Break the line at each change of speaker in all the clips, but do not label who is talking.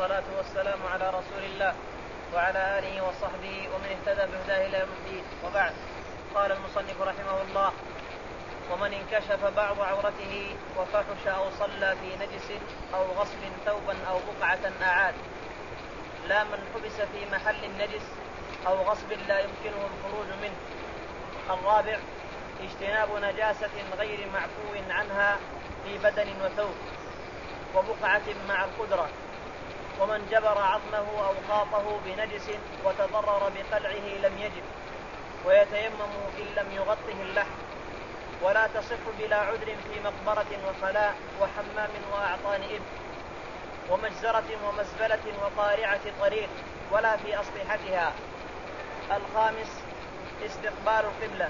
والصلاة والسلام على رسول الله وعلى آله وصحبه ومن اهتدى بهداه إلى يوم الدين. وبعد قال المصنف رحمه الله ومن انكشف بعض عورته وفحش أو صلى في نجس أو غصب ثوبا أو بقعة أعاد. لا من حبس في محل النجس أو غصب لا يمكنه الخروج منه. الرابع اجتناب نجاسة غير معفو عنها في بدن وثوب وبقعة مع القدرة. ومن جبر عظمه أو خاطه بنجس وتضرر بقلعه لم يجب ويتيمم إن لم يغطه اللحم. ولا تصح بلا عذر في مقبرة وخلاء وحمام وأعطان إبن ومجزرة ومزبلة وقارعة طريق ولا في أصلحتها. الخامس استقبال القبلة.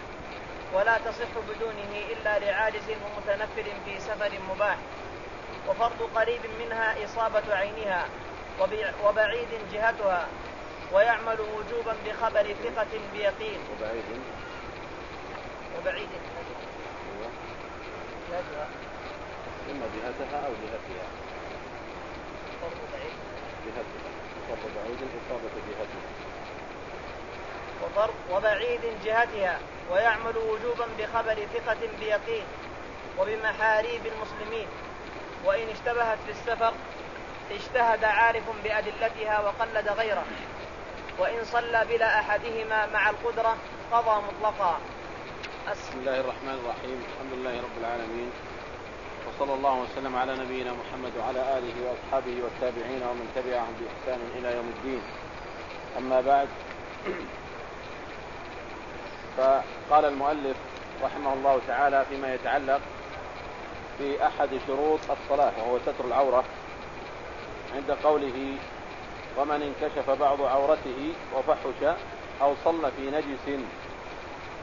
ولا تصح بدونه إلا لعاجز ومتنفر في سفر مباح. وفرض قريب منها إصابة عينها. وبعيد جهتها ويعمل وجوبا بخبر ثقة بيقين.
وبعيد.
وبعيد.
أيوة.
جهتها
إما جهتها أو جهتها.
بعيد
جهتها. فرض بعيد إصابة جهتها.
وبعيد جهتها ويعمل وجوبا بخبر ثقة بيقين. وبمحاريب المسلمين. وإن اشتبهت في السفر اجتهد عارف بأدلتها وقلد غيره. وإن صلى بلا أحدهما مع القدرة قضى مطلقا.
بسم الله الرحمن الرحيم. الحمد لله رب العالمين. وصلى الله وسلم على نبينا محمد وعلى آله وأصحابه والتابعين ومن تبعهم بإحسان إلى يوم الدين. أما بعد فقال المؤلف رحمه الله تعالى فيما يتعلق في أحد شروط الصلاة وهو ستر العورة. عند قوله ومن انكشف بعض عورته وفحش أو صلى في نجس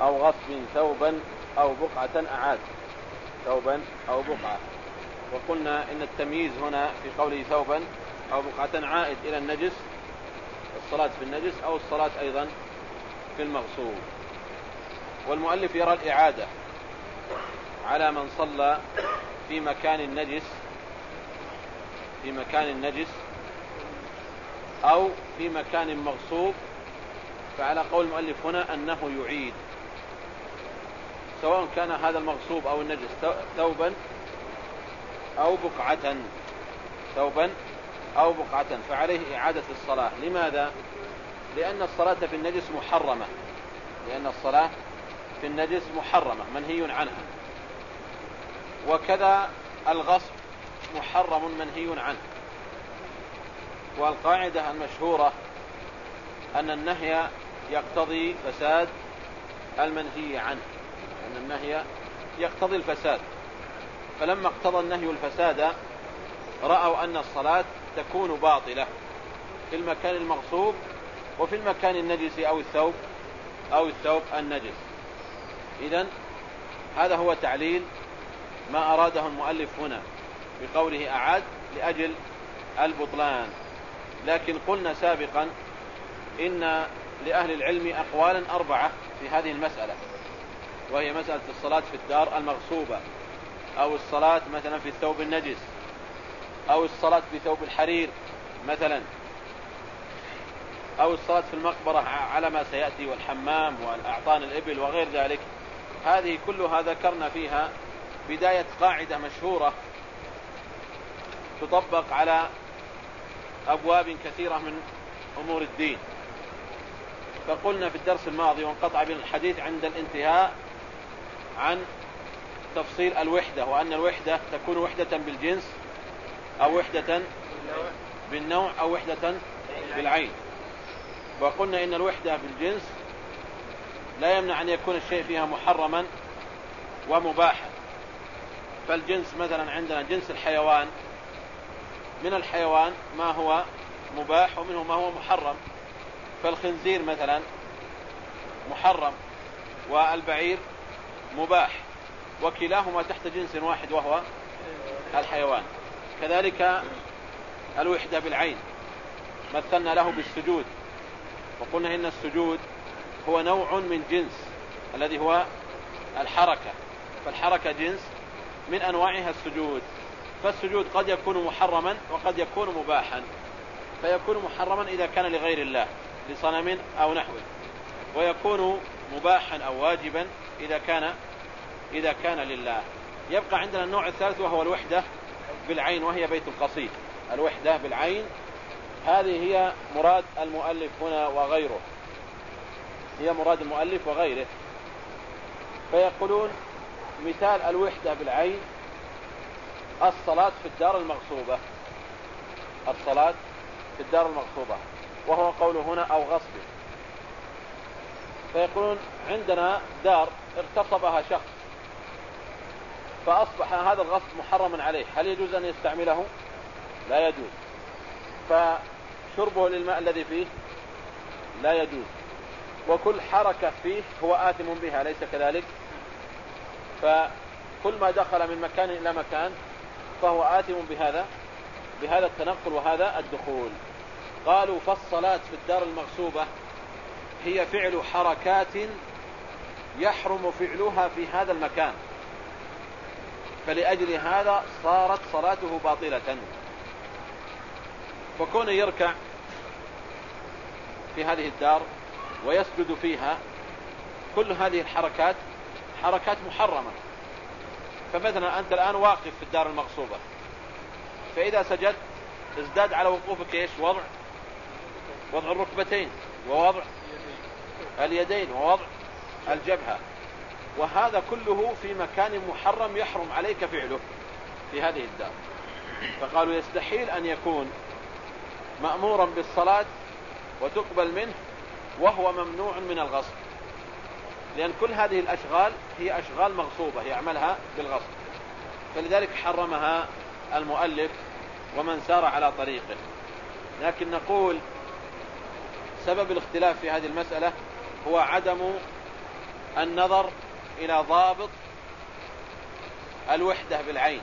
أو غصب ثوبا أو بقعة أعاد. ثوبا أو بقعة. وقلنا إن التمييز هنا في قوله ثوبا أو بقعة عائد إلى النجس الصلاة في النجس أو الصلاة أيضا في المغصوب. والمؤلف يرى الإعادة على من صلى في مكان النجس في مكان النجس أو في مكان مغصوب فعلى قول المؤلف هنا أنه يعيد. سواء كان هذا المغصوب أو النجس ثوبا أو بقعة ثوبا أو بقعة فعليه إعادة الصلاة. لماذا؟ لأن الصلاة في النجس محرمة. لأن الصلاة في النجس محرمة منهي عنها. وكذا الغصب محرم منهي عنه. والقاعدة المشهورة أن النهي يقتضي فساد المنهي عنه. أن النهي يقتضي الفساد. فلما اقتضى النهي الفساد رأوا أن الصلاة تكون باطلة. في المكان المغصوب وفي المكان النجس أو الثوب أو الثوب النجس. إذا هذا هو تعليل ما أراده المؤلف هنا. بقوله أعاد لأجل البطلان. لكن قلنا سابقا إن لأهل العلم أقوالا أربعة في هذه المسألة وهي مسألة الصلاة في الدار المغصوبة أو الصلاة مثلا في الثوب النجس أو الصلاة في ثوب الحرير مثلا أو الصلاة في المقبرة على ما سيأتي والحمام والأعطان الإبل وغير ذلك. هذه كلها ذكرنا فيها بداية قاعدة مشهورة تطبق على أبواب كثيرة من أمور الدين. فقلنا في الدرس الماضي وانقطع بنا الحديث عند الانتهاء عن تفصيل الوحدة وأن الوحدة تكون وحدة بالجنس أو وحدة بالنوع أو وحدة بالعين. وقلنا إن الوحدة بالجنس لا يمنع أن يكون الشيء فيها محرما ومباحا. فالجنس مثلا عندنا جنس الحيوان من الحيوان ما هو مباح ومنه ما هو محرم. فالخنزير مثلا محرم والبعير مباح وكلاهما تحت جنس واحد وهو الحيوان. كذلك الوحدة بالعين مثلنا له بالسجود. وقلنا إن السجود هو نوع من جنس الذي هو الحركة. فالحركة جنس من أنواعها السجود. فالسجود قد يكون محرما وقد يكون مباحا فيكون محرما إذا كان لغير الله لصنم أو نحوه ويكون مباحا أو واجبا إذا كان إذا كان لله. يبقى عندنا النوع الثالث وهو الوحدة بالعين وهي بيت القصيد. الوحدة بالعين هذه هي مراد المؤلف هنا وغيره. هي مراد المؤلف وغيره. فيقولون مثال الوحدة بالعين الصلاة في الدار المغصوبة. الصلاة في الدار المغصوبة. وهو قوله هنا أو غصب. فيقولون عندنا دار اغتصبها شخص. فأصبح هذا الغصب محرما عليه. هل يجوز أن يستعمله؟ لا يجوز. فشربه للماء الذي فيه؟ لا يجوز. وكل حركة فيه هو آثم بها ليس كذلك؟ فكل ما دخل من مكان إلى مكان فهو آثم بهذا بهذا التنقل وهذا الدخول. قالوا فالصلاة في الدار المغصوبة هي فعل حركات يحرم فعلها في هذا المكان. فلأجل هذا صارت صلاته باطلة. فكون يركع في هذه الدار ويسجد فيها كل هذه الحركات حركات محرمة. فمثلا أنت الآن واقف في الدار المغصوبة فإذا سجدت ازداد على وقوفك إيش؟ وضع وضع الركبتين ووضع اليدين ووضع الجبهة. وهذا كله في مكان محرم يحرم عليك فعله في هذه الدار. فقالوا يستحيل أن يكون مأمورا بالصلاة وتقبل منه وهو ممنوع من الغصب. لأن كل هذه الأشغال هي أشغال مغصوبة يعملها بالغصب. فلذلك حرمها المؤلف ومن سار على طريقه. لكن نقول سبب الاختلاف في هذه المسألة هو عدم النظر إلى ضابط الوحدة بالعين.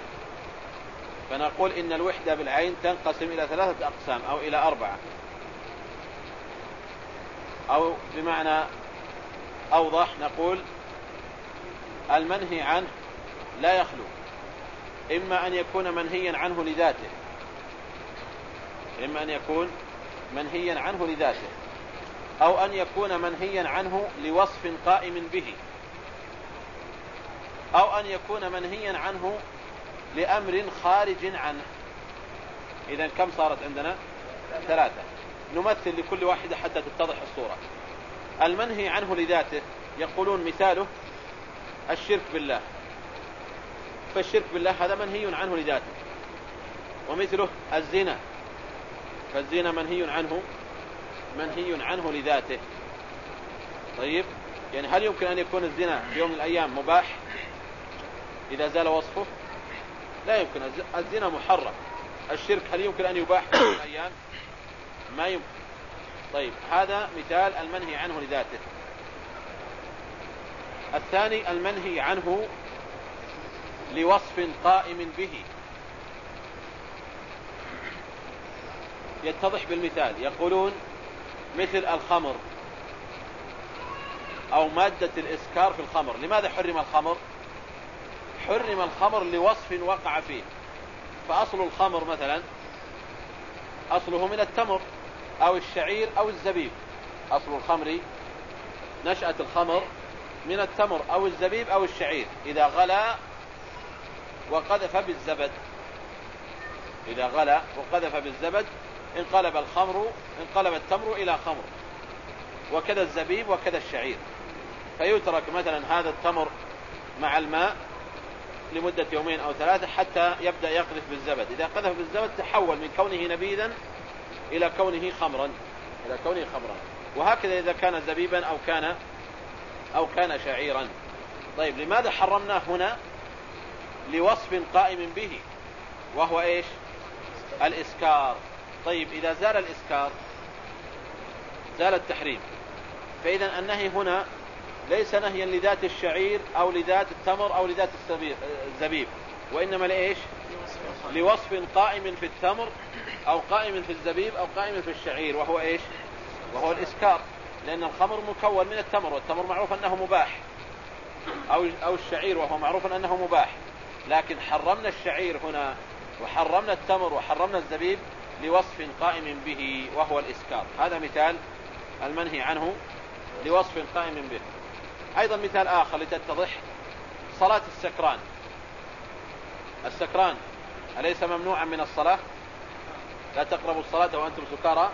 فنقول إن الوحدة بالعين تنقسم إلى ثلاثة أقسام أو إلى أربعة. أو بمعنى أوضح نقول المنهي عنه لا يخلو إما أن يكون منهيا عنه لذاته إما أن يكون منهيا عنه لذاته أو أن يكون منهيا عنه لوصف قائم به أو أن يكون منهيا عنه لأمر خارج عنه. إذا كم صارت عندنا؟ ثلاثة. نمثل لكل واحدة حتى تتضح الصورة. المنهي عنه لذاته يقولون مثاله الشرك بالله. فالشرك بالله هذا منهي عنه لذاته. ومثله الزنا فالزنا منهي عنه منهي عنه لذاته. طيب يعني هل يمكن أن يكون الزنا في يوم من الأيام مباح؟ إذا زال وصفه؟ لا يمكن. الزنا محرم. الشرك هل يمكن أن يباح في يوم من الأيام؟ ما يمكن. طيب هذا مثال المنهي عنه لذاته. الثاني المنهي عنه لوصف قائم به. يتضح بالمثال. يقولون مثل الخمر أو مادة الإسكار في الخمر. لماذا حرم الخمر؟ حرم الخمر لوصف وقع فيه. فأصل الخمر مثلا أصله من التمر. أو الشعير أو الزبيب. أصل الخمر نشأة الخمر من التمر أو الزبيب أو الشعير. إذا غلى وقذف بالزبد. إذا غلى وقذف بالزبد انقلب الخمر انقلب التمر إلى خمر. وكذا الزبيب وكذا الشعير. فيترك مثلا هذا التمر مع الماء لمدة يومين أو ثلاثة حتى يبدأ يقذف بالزبد. إذا قذف بالزبد تحول من كونه نبيذا إلى كونه خمرا إلى كونه خمرا. وهكذا إذا كان زبيبا أو كان أو كان شعيرا. طيب لماذا حرمناه هنا؟ لوصف قائم به وهو إيش؟ الإسكار. طيب إذا زال الإسكار زال التحريم. فإذا النهي هنا ليس نهيا لذات الشعير أو لذات التمر أو لذات الزبيب. وإنما لإيش؟ لوصف قائم في التمر أو قائم في الزبيب أو قائم في الشعير وهو إيش؟ وهو الإسكار. لأن الخمر مكون من التمر والتمر معروف أنه مباح. أو, أو الشعير وهو معروف أنه مباح. لكن حرمنا الشعير هنا وحرمنا التمر وحرمنا الزبيب لوصف قائم به وهو الإسكار. هذا مثال المنهي عنه لوصف قائم به. أيضا مثال آخر لتتضح صلاة السكران. السكران أليس ممنوعا من الصلاة؟ لا تقربوا الصلاة وأنتم سكارى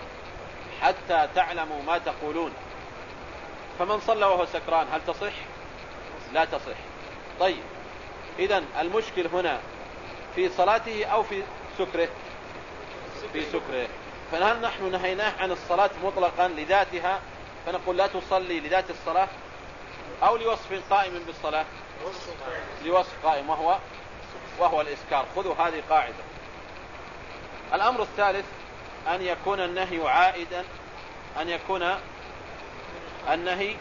حتى تعلموا ما تقولون. فمن صلى وهو سكران هل تصح؟ لا تصح. طيب إذا المشكل هنا في صلاته أو في سكره؟ في سكره. فهل نحن نهيناه عن الصلاة مطلقا لذاتها؟ فنقول لا تصلي لذات الصلاة أو لوصف قائم بالصلاة. لوصف قائم وهو وهو الإسكار. خذوا هذه قاعدة. الأمر الثالث أن يكون النهي عائدا أن يكون النهي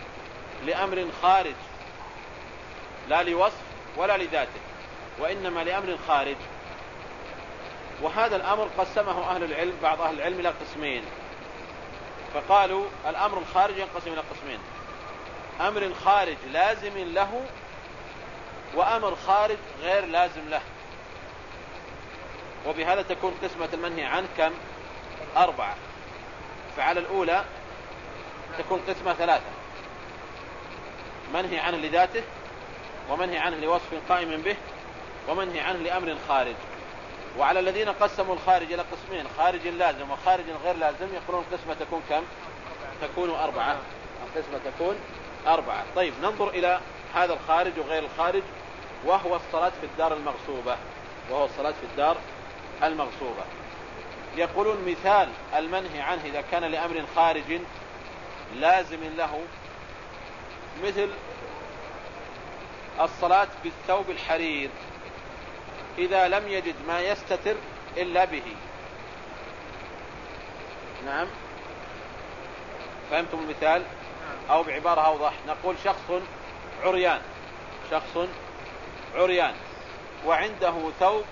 لأمر خارج لا لوصف ولا لذاته وإنما لأمر خارج. وهذا الأمر قسمه أهل العلم بعض أهل العلم إلى قسمين. فقالوا الأمر الخارج ينقسم إلى قسمين. أمر خارج لازم له وأمر خارج غير لازم له. وبهذا تكون قسمة المنهي عنه كم؟ أربعة. فعلى الأولى تكون قسمة ثلاثة. منهي عنه لذاته ومنهي عنه لوصف قائم به ومنهي عنه لأمر خارج. وعلى الذين قسموا الخارج إلى قسمين خارج لازم وخارج غير لازم يقولون القسمة تكون كم؟ تكون أربعة. القسمة تكون أربعة. طيب ننظر إلى هذا الخارج وغير الخارج وهو الصلاة في الدار المغصوبة. وهو الصلاة في الدار المغصوبة. يقولون مثال المنهي عنه إذا كان لأمر خارج لازم له مثل الصلاة بالثوب الحرير. إذا لم يجد ما يستتر إلا به. نعم. فهمتم المثال؟ أو بعبارة أوضح. نقول شخص عريان. شخص عريان. وعنده ثوب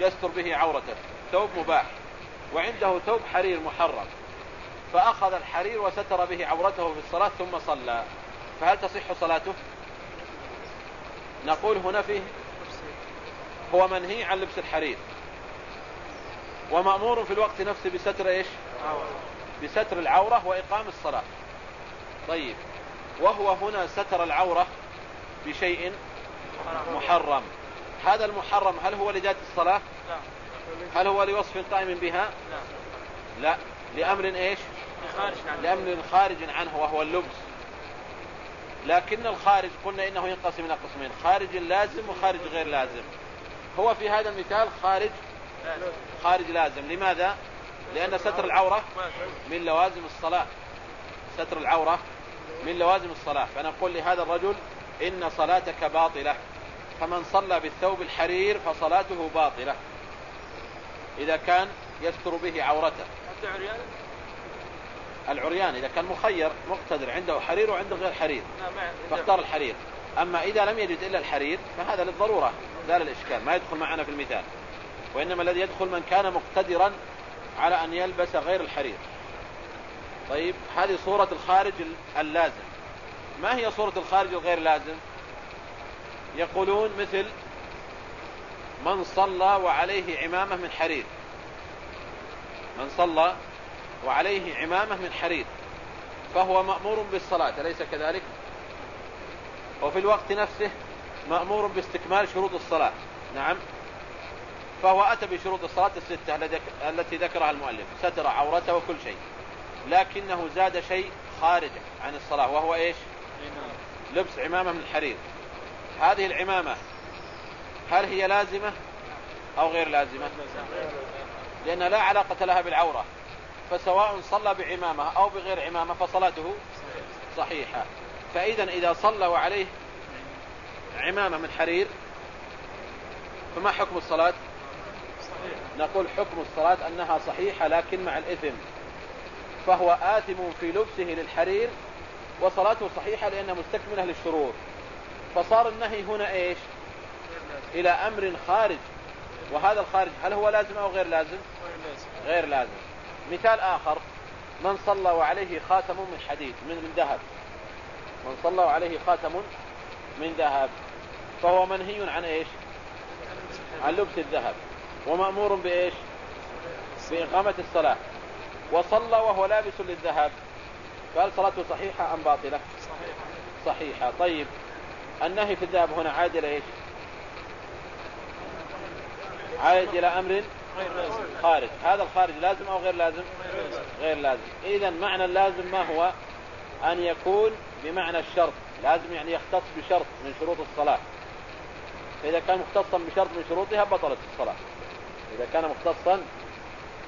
يستر به عورته. ثوب مباح. وعنده ثوب حرير محرم. فأخذ الحرير وستر به عورته في الصلاة ثم صلى. فهل تصح صلاته؟ نقول هنا فيه هو منهي عن لبس الحرير. ومأمور في الوقت نفسه بستر إيش؟ بستر العورة وإقام الصلاة. طيب. وهو هنا ستر العورة بشيء محرم. هذا المحرم هل هو لذات الصلاة؟ هل هو لوصف قائم بها؟ لا. لأمر إيش؟ لأمر خارج عنه وهو اللبس. لكن الخارج قلنا إنه ينقسم إلى قسمين خارج لازم وخارج غير لازم. هو في هذا المثال خارج خارج لازم. لماذا؟ لأن ستر العورة من لوازم الصلاة. ستر العورة من لوازم الصلاة. فنقول لهذا الرجل إن صلاتك باطلة. فمن صلى بالثوب الحرير فصلاته باطلة. إذا كان يستر به عورته. العريان؟ إذا كان مخير مقتدر عنده حرير وعنده غير حرير. فاختار الحرير. أما إذا لم يجد إلا الحرير فهذا للضرورة زال الإشكال ما يدخل معنا في المثال. وإنما الذي يدخل من كان مقتدرا على أن يلبس غير الحرير. طيب هذه صورة الخارج اللازم. ما هي صورة الخارج الغير لازم؟ يقولون مثل من صلى وعليه عمامة من حرير. من صلى وعليه عمامة من حرير. فهو مأمور بالصلاة أليس كذلك؟ وفي الوقت نفسه مأمور باستكمال شروط الصلاة. نعم. فهو أتى بشروط الصلاة الستة التي ذكرها المؤلف. ستر عورته وكل شيء. لكنه زاد شيء خارج عن الصلاة وهو إيش؟ لبس عمامة من الحرير هذه العمامة هل هي لازمة أو غير لازمة؟ لأن لا علاقة لها بالعورة فسواء صلى بعمامة أو بغير عمامة فصلاته صحيحة. فإذا إذا صلى وعليه عمامة من حرير فما حكم الصلاة؟ نقول حكم الصلاة أنها صحيحة لكن مع الإثم فهو آثم في لبسه للحرير وصلاته صحيحة لأنها مستكملة للشروط فصار النهي هنا إيش؟ إلى أمر خارج. وهذا الخارج هل هو لازم أو غير لازم؟ غير لازم. مثال آخر من صلى وعليه خاتم من حديد من, من ذهب. من صلى وعليه خاتم من ذهب. فهو منهي عن إيش؟ عن لبس الذهب. ومأمور بإيش؟ بإقامة الصلاة. وصلى وهو لابس للذهاب فهل صلاته صحيحة أم باطلة؟ صحيحة. صحيحة. طيب. النهي في الذهاب هنا عاد إلى إيش؟ عائد إلى أمر خارج. هذا الخارج لازم أو غير لازم؟ غير لازم. إذا معنى اللازم ما هو؟ أن يكون بمعنى الشرط. لازم يعني يختص بشرط من شروط الصلاة. فإذا كان مختصا بشرط من شروطها بطلت الصلاة. إذا كان مختصا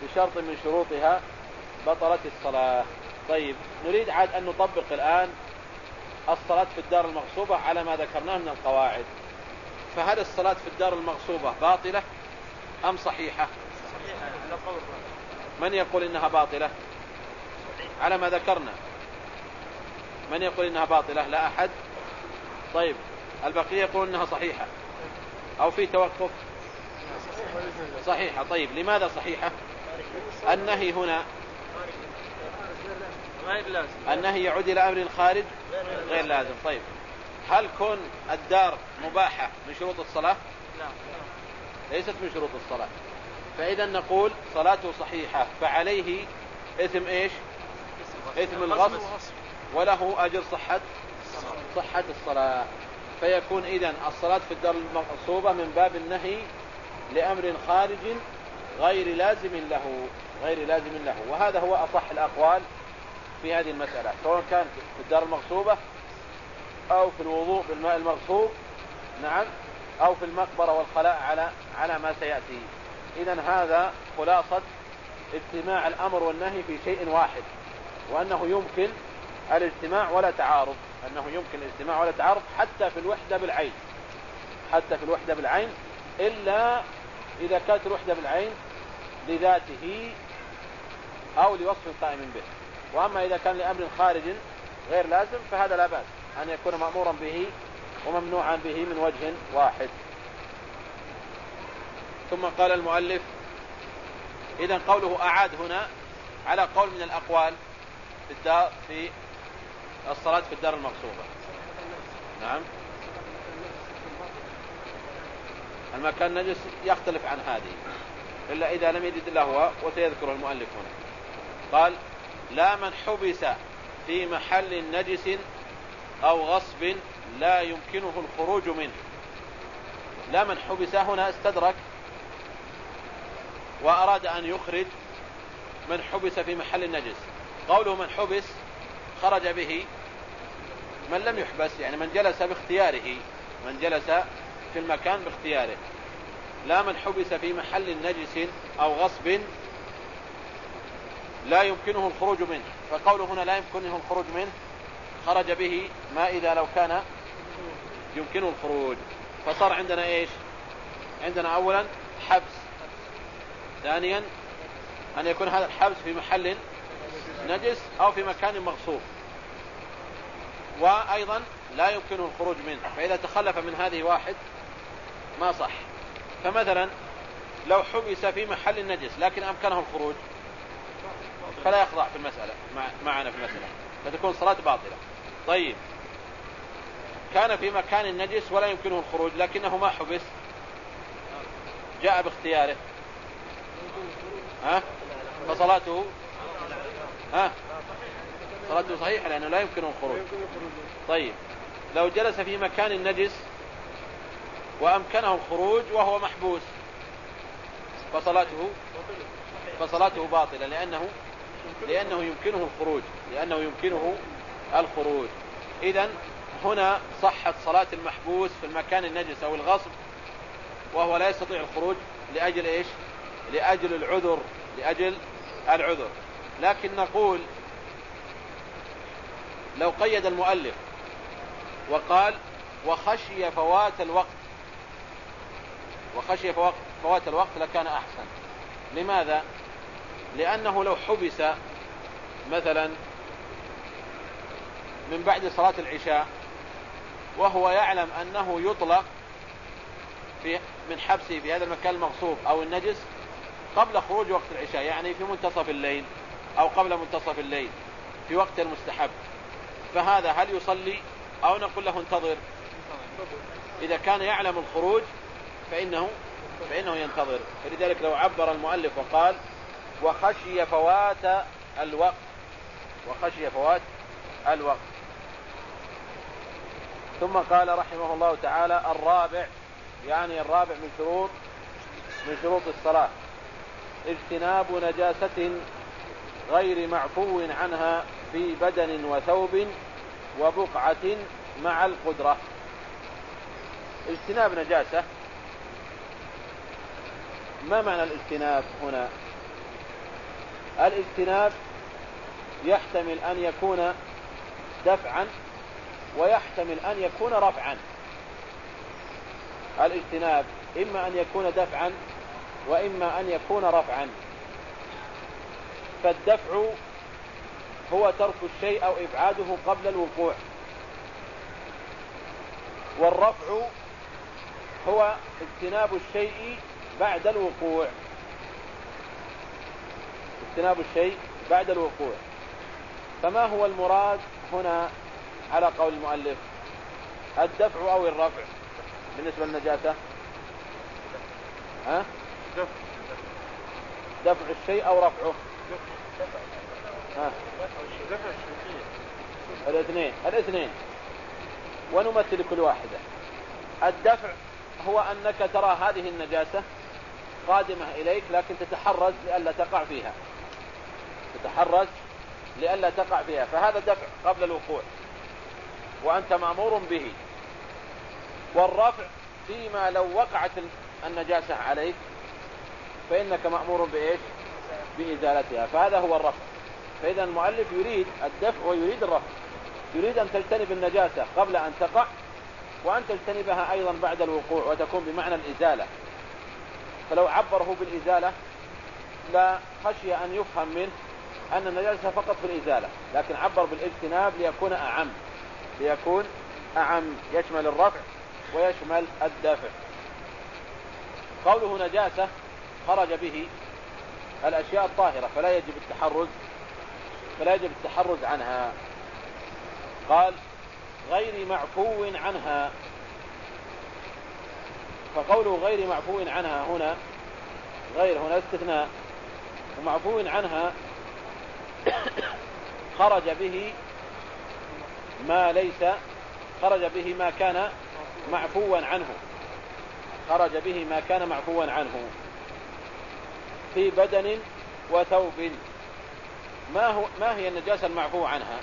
بشرط من شروطها بطلت الصلاة. طيب نريد عاد أن نطبق الآن الصلاة في الدار المغصوبة على ما ذكرناه من القواعد. فهل الصلاة في الدار المغصوبة باطلة أم صحيحة؟ من يقول إنها باطلة؟ على ما ذكرنا. من يقول إنها باطلة؟ لا أحد. طيب البقية يقول إنها صحيحة. أو في توقف؟ صحيحة. طيب لماذا صحيحة؟ النهي هنا النهي يعود إلى أمر خارج غير لازم. طيب. هل كون الدار مباحة من شروط الصلاة؟ لا. ليست من شروط الصلاة. فإذا نقول صلاته صحيحة فعليه إثم إيش؟ إثم الغصب. وله أجر صحة. صحة الصلاة. فيكون إذا الصلاة في الدار المغصوبة من باب النهي لأمر خارج غير لازم له غير لازم له. وهذا هو أصح الأقوال. في هذه المسألة سواء كان في الدار المغصوبة أو في الوضوء بالماء المغصوب نعم أو في المقبرة والخلاء على على ما سيأتي. إذا هذا خلاصة اجتماع الأمر والنهي في شيء واحد وأنه يمكن الاجتماع ولا تعارض أنه يمكن الاجتماع ولا تعارض حتى في الوحدة بالعين. حتى في الوحدة بالعين إلا إذا كانت الوحدة بالعين لذاته أو لوصف قائم به. وأما إذا كان لأمر خارج غير لازم فهذا لا بأس. أن يكون مأمورا به وممنوعا به من وجه واحد. ثم قال المؤلف إذا قوله أعاد هنا على قول من الأقوال في الدار في الصلاة في الدار المغصوبة. نعم. المكان نجس يختلف عن هذه إلا إذا لم يجد هو وسيذكره المؤلف هنا. قال لا من حبس في محل نجس أو غصب لا يمكنه الخروج منه. لا من حبس هنا استدرك وأراد أن يخرج من حبس في محل النجس. قوله من حبس خرج به من لم يحبس يعني من جلس باختياره من جلس في المكان باختياره. لا من حبس في محل نجس أو غصب لا يمكنه الخروج منه. فقوله هنا لا يمكنه الخروج منه. خرج به ما إذا لو كان يمكنه الخروج. فصار عندنا إيش؟ عندنا أولا حبس. ثانيا أن يكون هذا الحبس في محل نجس أو في مكان مغصوب. وأيضا لا يمكنه الخروج منه. فإذا تخلف من هذه واحد ما صح. فمثلا لو حبس في محل نجس لكن أمكنه الخروج. فلا يخضع في المسألة معنا في المسألة فتكون صلاة باطلة. طيب. كان في مكان نجس ولا يمكنه الخروج لكنه ما حبس. جاء باختياره. ها؟ فصلاته؟ ها؟ صلاته صحيحة لأنه لا يمكنه الخروج. طيب. لو جلس في مكان نجس وأمكنه الخروج وهو محبوس فصلاته؟ فصلاته باطلة لأنه لأنه يمكنه الخروج لأنه يمكنه الخروج. إذا هنا صحت صلاة المحبوس في المكان النجس أو الغصب وهو لا يستطيع الخروج لأجل إيش؟ لأجل العذر لأجل العذر. لكن نقول لو قيد المؤلف وقال وخشي فوات الوقت وخشي فوات الوقت لكان أحسن. لماذا؟ لأنه لو حبس مثلا من بعد صلاة العشاء وهو يعلم أنه يطلق في من حبسه في هذا المكان المغصوب أو النجس قبل خروج وقت العشاء يعني في منتصف الليل أو قبل منتصف الليل في وقت المستحب. فهذا هل يصلي أو نقول له انتظر؟ إذا كان يعلم الخروج فإنه فإنه ينتظر. فلذلك لو عبر المؤلف وقال وخشي فوات الوقت. وخشي فوات الوقت. ثم قال رحمه الله تعالى الرابع يعني الرابع من شروط من شروط الصلاة. اجتناب نجاسة غير معفو عنها في بدن وثوب وبقعة مع القدرة. اجتناب نجاسة ما معنى الاجتناب هنا؟ الاجتناب يحتمل أن يكون دفعا ويحتمل أن يكون رفعا. الاجتناب إما أن يكون دفعا وإما أن يكون رفعا. فالدفع هو ترك الشيء أو إبعاده قبل الوقوع. والرفع هو اجتناب الشيء بعد الوقوع. اجتناب الشيء بعد الوقوع. فما هو المراد هنا على قول المؤلف؟ الدفع أو الرفع بالنسبة للنجاسة؟ ها؟ دفع الشيء أو رفعه؟ ها؟ الاثنين الاثنين. ونمثل كل واحدة. الدفع هو أنك ترى هذه النجاسة قادمة إليك لكن تتحرز لئلا تقع فيها. تتحرز لئلا تقع فيها فهذا دفع قبل الوقوع وأنت مأمور به. والرفع فيما لو وقعت النجاسة عليك فإنك مأمور بإيش؟ بإزالتها فهذا هو الرفع. فإذا المؤلف يريد الدفع ويريد الرفع يريد أن تجتنب النجاسة قبل أن تقع وأن تجتنبها أيضا بعد الوقوع وتكون بمعنى الإزالة. فلو عبره بالإزالة لا خشي أن يفهم منه أن النجاسة فقط في الإزالة لكن عبر بالاجتناب ليكون أعم. ليكون أعم يشمل الرفع ويشمل الدفع. قوله نجاسة خرج به الأشياء الطاهرة فلا يجب التحرز فلا يجب التحرز عنها. قال غير معفو عنها. فقوله غير معفو عنها هنا غير هنا استثناء. ومعفو عنها خرج به ما ليس خرج به ما كان معفوا عنه. خرج به ما كان معفوا عنه. في بدن وثوب. ما هو ما هي النجاسة المعفو عنها؟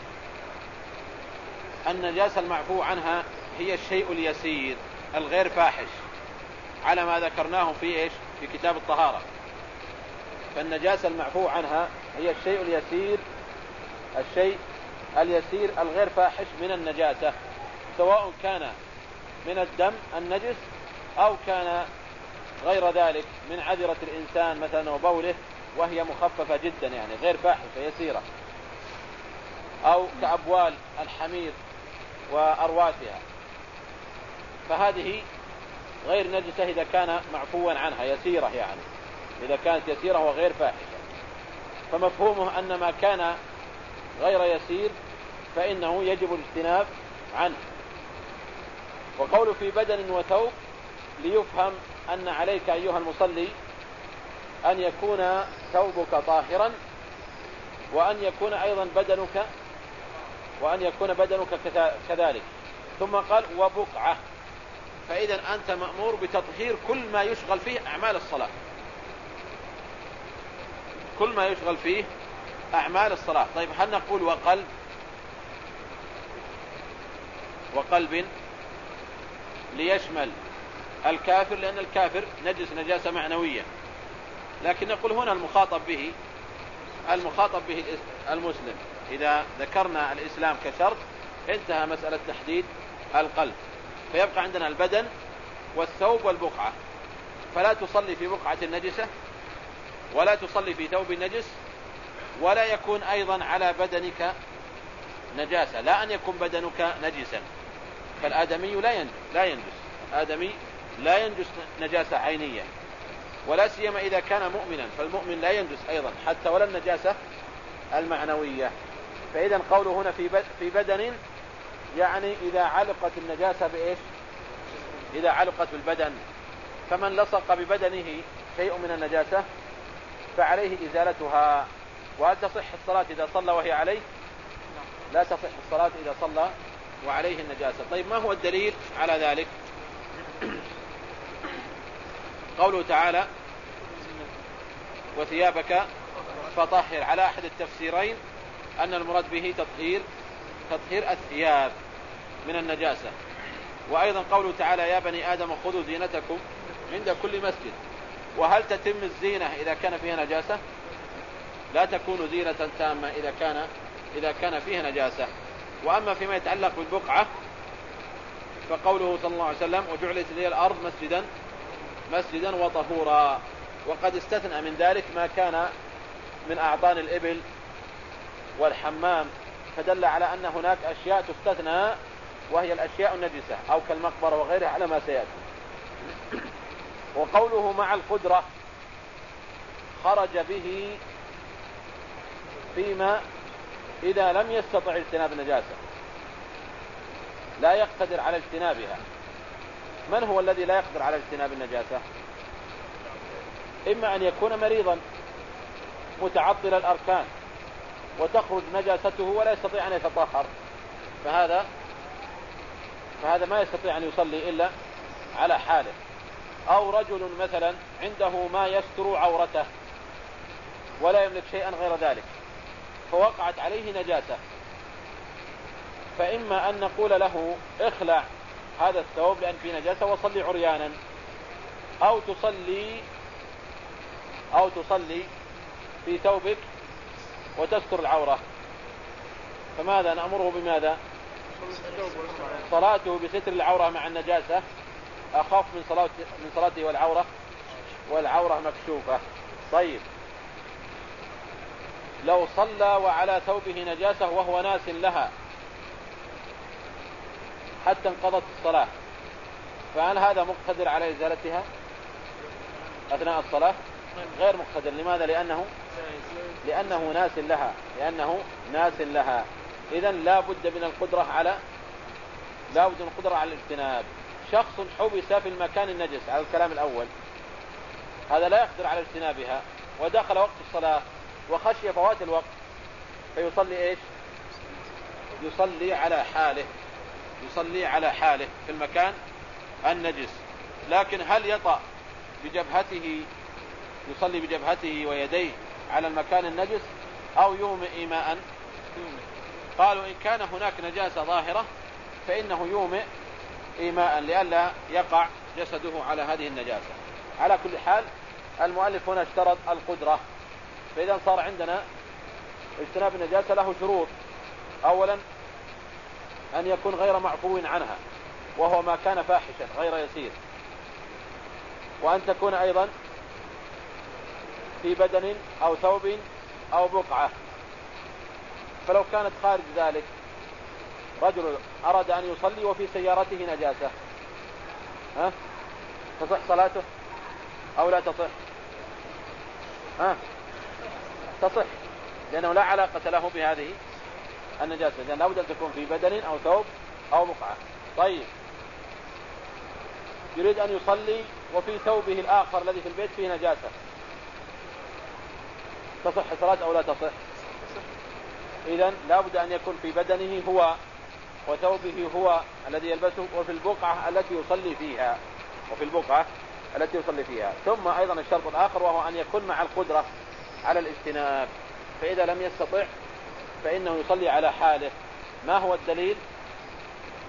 النجاسة المعفو عنها هي الشيء اليسير الغير فاحش. على ما ذكرناه في إيش؟ في كتاب الطهارة. فالنجاسة المعفو عنها هي الشيء اليسير الشيء اليسير الغير فاحش من النجاسة سواء كان من الدم النجس أو كان غير ذلك من عذرة الإنسان مثلا وبوله وهي مخففة جدا يعني غير فاحشة يسيرة. أو كأبوال الحمير وأرواثها فهذه غير نجسة إذا كان معفوا عنها يسيرة يعني. إذا كانت يسيرة وغير فاحشة. فمفهومه أن ما كان غير يسير فإنه يجب الاجتناب عنه. وقول في بدن وثوب ليفهم أن عليك أيها المصلي أن يكون ثوبك طاهرا وأن يكون أيضا بدنك وأن يكون بدنك كذلك. ثم قال وبقعة. فإذا أنت مأمور بتطهير كل ما يشغل فيه أعمال الصلاة. كل ما يشغل فيه أعمال الصلاة. طيب هل نقول وقلب؟ وقلب ليشمل الكافر لأن الكافر نجس نجاسة معنوية. لكن نقول هنا المخاطب به المخاطب به المسلم. إذا ذكرنا الإسلام كشرط انتهى مسألة تحديد القلب. فيبقى عندنا البدن والثوب والبقعة. فلا تصلي في بقعة النجسة ولا تصلي في ثوب النجس ولا يكون أيضا على بدنك نجاسة لا أن يكون بدنك نجسا. فالآدمي لا ينجس لا ينجس. آدمي لا ينجس نجاسة عينية ولا سيما إذا كان مؤمنا. فالمؤمن لا ينجس أيضا حتى ولا النجاسة المعنوية. فإذا قوله هنا في في بدن يعني إذا علقت النجاسة بإيش؟ إذا علقت بالبدن فمن لصق ببدنه شيء من النجاسة فعليه إزالتها. وهل تصح الصلاة إذا صلى وهي عليه؟ لا تصح الصلاة إذا صلى وعليه النجاسة. طيب ما هو الدليل على ذلك؟ قوله تعالى وثيابك فطهر. على أحد التفسيرين أن المراد به تطهير تطهير الثياب من النجاسة. وأيضا قوله تعالى يا بني آدم خذوا زينتكم عند كل مسجد. وهل تتم الزينة إذا كان فيها نجاسة؟ لا تكون زينة تامة إذا كان إذا كان فيها نجاسة. وأما فيما يتعلق بالبقعة فقوله صلى الله عليه وسلم وجعلت لي الأرض مسجدا مسجدا وطهورا. وقد استثنى من ذلك ما كان من أعطان الإبل والحمام. فدل على أن هناك أشياء تستثنى وهي الأشياء النجسة أو كالمقبرة وغيرها على ما سيأتي. وقوله مع القدرة خرج به فيما إذا لم يستطع اجتناب النجاسة لا يقتدر على اجتنابها. من هو الذي لا يقدر على اجتناب النجاسة؟ إما أن يكون مريضا متعطل الأركان وتخرج نجاسته ولا يستطيع أن يتطهر. فهذا فهذا ما يستطيع أن يصلي إلا على حاله. أو رجل مثلا عنده ما يستر عورته ولا يملك شيئا غير ذلك فوقعت عليه نجاسة. فإما أن نقول له اخلع هذا الثوب لأن فيه نجاسة وصلي عريانا أو تصلي أو تصلي في ثوبك وتستر العورة. فماذا؟ نأمره بماذا؟ صلاته بستر العورة مع النجاسة. أخف من صلاته, من صلاته والعورة؟ والعورة مكشوفة. طيب. لو صلى وعلى ثوبه نجاسة وهو ناس لها حتى انقضت الصلاة فهل هذا مقتدر على إزالتها؟ أثناء الصلاة؟ غير مقتدر. لماذا؟ لأنه لأنه ناس لها. لأنه ناس لها. إذا لا بد من القدرة على لا بد من القدرة على الاجتناب. شخص حبس في المكان النجس على الكلام الأول. هذا لا يقدر على اجتنابها ودخل وقت الصلاة وخشي فوات الوقت فيصلي إيش؟ يصلي على حاله يصلي على حاله في المكان النجس. لكن هل يطأ بجبهته يصلي بجبهته ويديه على المكان النجس أو يومئ إيماء؟ قالوا إن كان هناك نجاسة ظاهرة فإنه يومئ إيماء لئلا يقع جسده على هذه النجاسة. على كل حال المؤلف هنا اشترط القدرة. فإذا صار عندنا اجتناب النجاسة له شروط. أولا أن يكون غير معفو عنها وهو ما كان فاحشا غير يسير. وأن تكون أيضا في بدن أو ثوب أو بقعة. فلو كانت خارج ذلك رجل أراد أن يصلي وفي سيارته نجاسة. ها؟ تصح صلاته؟ أو لا تصح؟ ها؟ تصح. لأنه لا علاقة له بهذه النجاسة. لأن لابد أن تكون في بدن أو ثوب أو بقعة. طيب. يريد أن يصلي وفي ثوبه الآخر الذي في البيت فيه نجاسة. تصح الصلاة أو لا تصح؟ إذا لابد أن يكون في بدنه هو وثوبه هو الذي يلبسه وفي البقعة التي يصلي فيها. وفي البقعة التي يصلي فيها. ثم أيضا الشرط الآخر وهو أن يكون مع القدرة على الاجتناب. فإذا لم يستطع فإنه يصلي على حاله. ما هو الدليل؟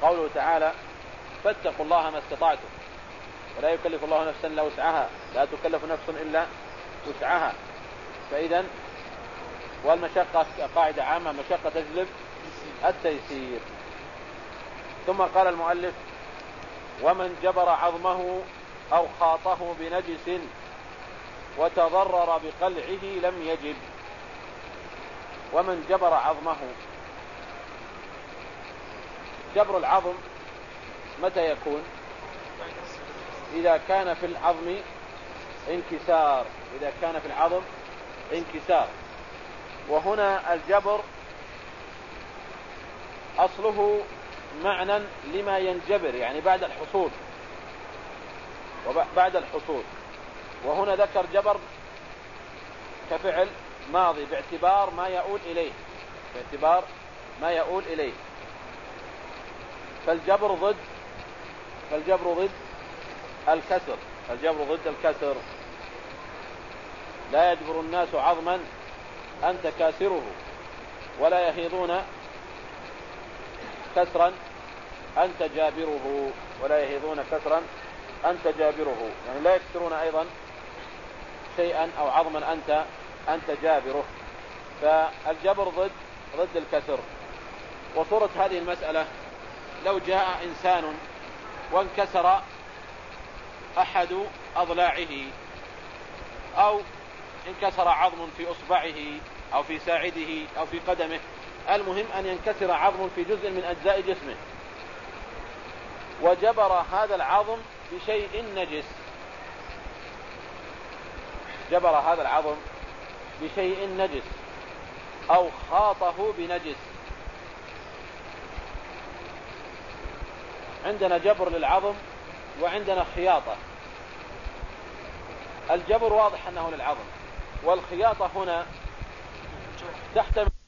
قوله تعالى فاتقوا الله ما استطعتم. ولا يكلف الله نفسا إلا وسعها. لا تكلف نفس إلا وسعها. فإذا والمشقة قاعدة عامة مشقة تجلب التيسير. ثم قال المؤلف ومن جبر عظمه أو خاطه بنجس وتضرر بقلعه لم يجب. ومن جبر عظمه جبر العظم متى يكون؟ إذا كان في العظم انكسار إذا كان في العظم انكسار. وهنا الجبر أصله معنى لما ينجبر يعني بعد الحصول. وبعد الحصول. وهنا ذكر جبر كفعل ماضي باعتبار ما يؤول إليه. باعتبار ما يؤول إليه. فالجبر ضد فالجبر ضد الكسر. الجبر ضد الكسر. لا يجبر الناس عظما أنت كاسره ولا يهيضون كسرا أنت جابره ولا يهيضون كسرا أنت جابره يعني لا يكسرون أيضا شيئا أو عظما أنت أنت جابره. فالجبر ضد ضد الكسر. وصورة هذه المسألة لو جاء إنسان وانكسر أحد أضلاعه أو انكسر عظم في أصبعه أو في ساعده أو في قدمه المهم أن ينكسر عظم في جزء من أجزاء جسمه. وجبر هذا العظم بشيء نجس. جبر هذا العظم بشيء نجس. أو خاطه بنجس. عندنا جبر للعظم وعندنا خياطة. الجبر واضح أنه للعظم. والخياطة هنا تحتمل